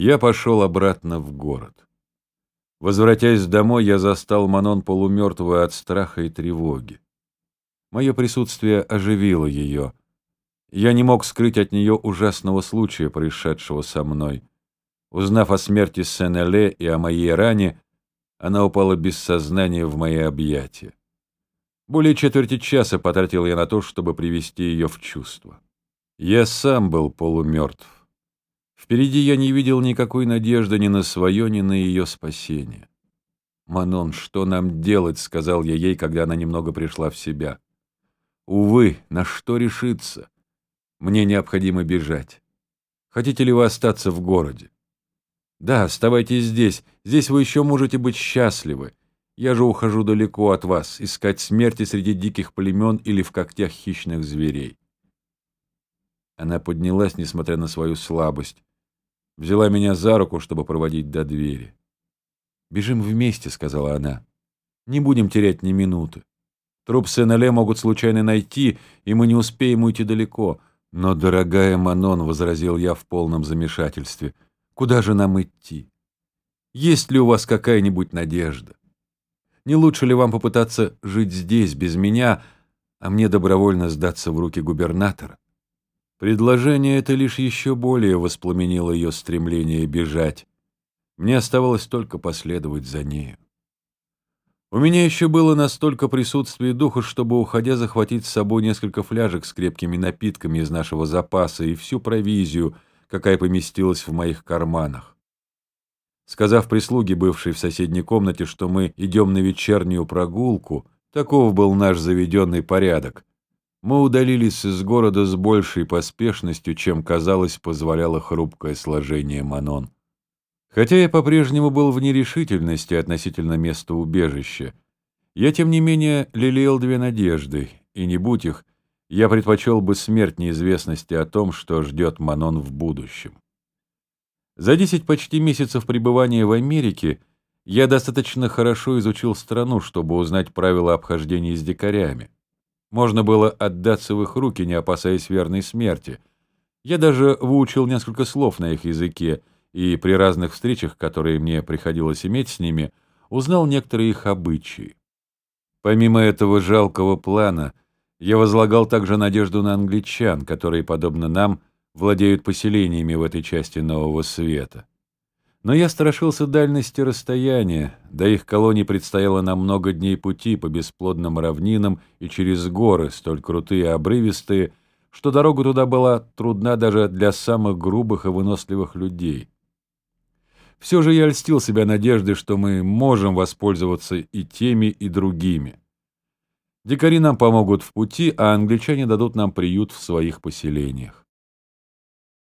Я пошел обратно в город. Возвратясь домой, я застал Манон полумертвую от страха и тревоги. Мое присутствие оживило ее. Я не мог скрыть от нее ужасного случая, происшедшего со мной. Узнав о смерти Сен-Эле и о моей ране, она упала без сознания в мои объятия. Более четверти часа потратил я на то, чтобы привести ее в чувство. Я сам был полумертв. Впереди я не видел никакой надежды ни на свое, ни на ее спасение. «Манон, что нам делать?» — сказал я ей, когда она немного пришла в себя. «Увы, на что решиться? Мне необходимо бежать. Хотите ли вы остаться в городе?» «Да, оставайтесь здесь. Здесь вы еще можете быть счастливы. Я же ухожу далеко от вас, искать смерти среди диких племен или в когтях хищных зверей». Она поднялась, несмотря на свою слабость, взяла меня за руку, чтобы проводить до двери. «Бежим вместе», — сказала она. «Не будем терять ни минуты. Труп Сен-Эле могут случайно найти, и мы не успеем уйти далеко. Но, дорогая Манон, — возразил я в полном замешательстве, — Куда же нам идти? Есть ли у вас какая-нибудь надежда? Не лучше ли вам попытаться жить здесь, без меня, а мне добровольно сдаться в руки губернатора? Предложение это лишь еще более воспламенило ее стремление бежать. Мне оставалось только последовать за нею. У меня еще было настолько присутствие духа, чтобы, уходя, захватить с собой несколько фляжек с крепкими напитками из нашего запаса и всю провизию — какая поместилась в моих карманах. Сказав прислуге, бывшей в соседней комнате, что мы идем на вечернюю прогулку, таков был наш заведенный порядок, мы удалились из города с большей поспешностью, чем, казалось, позволяло хрупкое сложение Манон. Хотя я по-прежнему был в нерешительности относительно места убежища, я, тем не менее, лелеял две надежды, и не будь их, я предпочел бы смерть неизвестности о том, что ждет Манон в будущем. За десять почти месяцев пребывания в Америке я достаточно хорошо изучил страну, чтобы узнать правила обхождения с дикарями. Можно было отдаться в их руки, не опасаясь верной смерти. Я даже выучил несколько слов на их языке, и при разных встречах, которые мне приходилось иметь с ними, узнал некоторые их обычаи. Помимо этого жалкого плана — я возлагал также надежду на англичан, которые, подобно нам, владеют поселениями в этой части Нового Света. Но я страшился дальности расстояния, до их колоний предстояло нам много дней пути по бесплодным равнинам и через горы, столь крутые и обрывистые, что дорога туда была трудна даже для самых грубых и выносливых людей. Все же я льстил себя надеждой, что мы можем воспользоваться и теми, и другими. Дикари нам помогут в пути, а англичане дадут нам приют в своих поселениях.